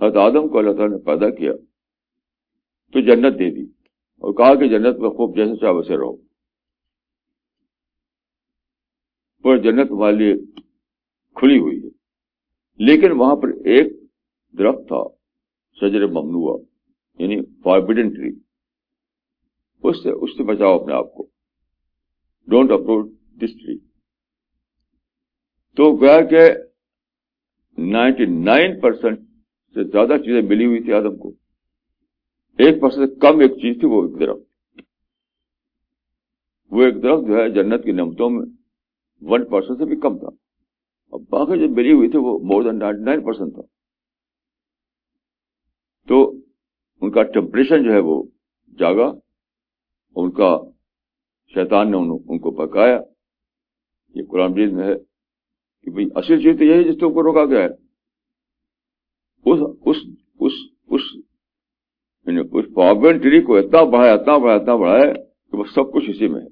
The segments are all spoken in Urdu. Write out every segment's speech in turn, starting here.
حضرت آدم کو اللہ تعالیٰ نے پیدا کیا، تو جنت دے دی اور کہا کہ جنت میں خوب جیسے چاہ ویسے رہو۔ پر جنت والی کھلی ہوئی ہے۔ لیکن وہاں پر ایک درخت تھا، شجر ممنوع یعنی فاربیڈن ٹری اس سے اس سے بچاؤ اپنے آپ کو۔ ڈونٹ اپروچ دس ٹری تو گیا کہ نائنٹی نائن پرسینٹ سے زیادہ چیزیں ملی ہوئی تھی آدم کو۔ ایک پرسینٹ سے کم ایک چیز تھی، وہ ایک درخت۔ وہ ایک درخت جو ہے جنت کی نمتوں میں ون پرسینٹ سے بھی کم تھا۔ اب باقی جو ملی ہوئی تھی، وہ more than ninety nine percent تھا۔ تو ان کا ٹیمپریچر جو ہے وہ جاگا، ان کا شیطان نے ان کو پکایا۔ یہ قرآن میں ہے کہ بھائی اصل چیز تو یہی جس کو روکا گیا ہے۔ اس اس اس اس یعنی اس ٹری کو اتنا بڑھایا اتنا بڑھایا اتنا بڑھایا کہ وہ سب کچھ اسی میں ہے۔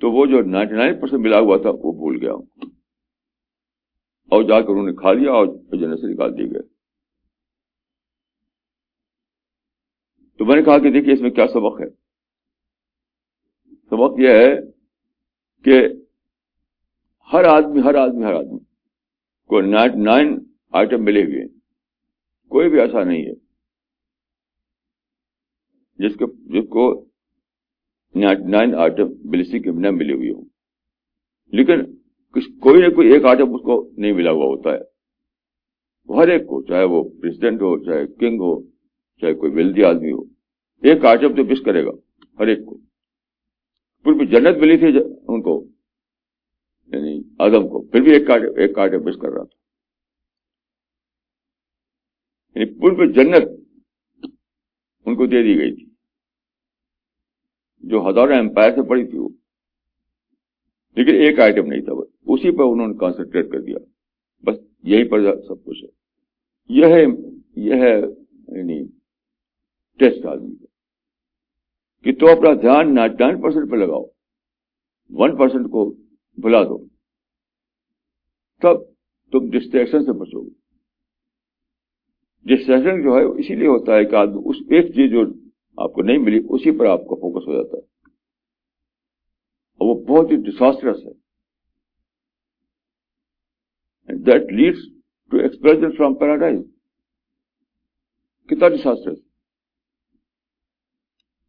تو وہ جو نائنٹی نائن پرسینٹ ملا ہوا تھا وہ بھول گیا۔ اور جا کر انہوں نے کھا لیا اور جنت سے نکال دیے گئے تو میں نے کہا کہ دیکھیے اس میں کیا سبق ہے۔ سبق یہ ہے کہ ہر آدمی ہر آدمی ہر آدمی کو نائنٹی نائن آئٹم ملے ہوئے کوئی بھی ایسا نہیں ہے۔ جس کو جس کو نائن آئٹم بلسی کے نہ ملے ہوئے ہوں۔ لیکن کوئی نہ کوئی ایک آئٹم اس کو نہیں ملا ہوا ہوتا ہے۔ ہر ایک کو، چاہے وہ پریزیڈنٹ ہو، چاہے کنگ ہو، چاہے کوئی ویلدی آدمی ہو، ایک آئٹم تو مس کرے گا، ہر ایک کو۔ پھر بھی جنت ملی تھی ان کو یعنی آدم کو، پھر بھی ایک ایک آئٹم مس کر رہا تھا۔ یعنی پور پہ جنت ان کو دے دی گئی تھی۔ جو ہزاروں امپائر سے پڑی تھی وہ۔ لیکن ایک آئٹم نہیں تھا اسی پر انہوں نے کانسنٹریٹ کر دیا۔ بس یہی پر سب کچھ ہے۔ یہ ہے یہ ہے یعنی ٹیسٹ آدمی کا۔ کہ تو اپنا دھیان نائنٹی نائن پرسینٹ پہ لگاؤ۔ ون پرسینٹ کو بلا دو۔ تب تم ڈسٹریکشن سے بچو گے۔ ڈسٹریکشن جو ہے، اسی لیے ہوتا ہے کہ آدمی، اس ایک چیز جو آپ کو نہیں ملی، اسی پر آپ کا فوکس ہو جاتا ہے۔ اور وہ بہت ہی ڈساسٹرس ہے۔ That leads to expression from paradise کتنا ڈساسٹرس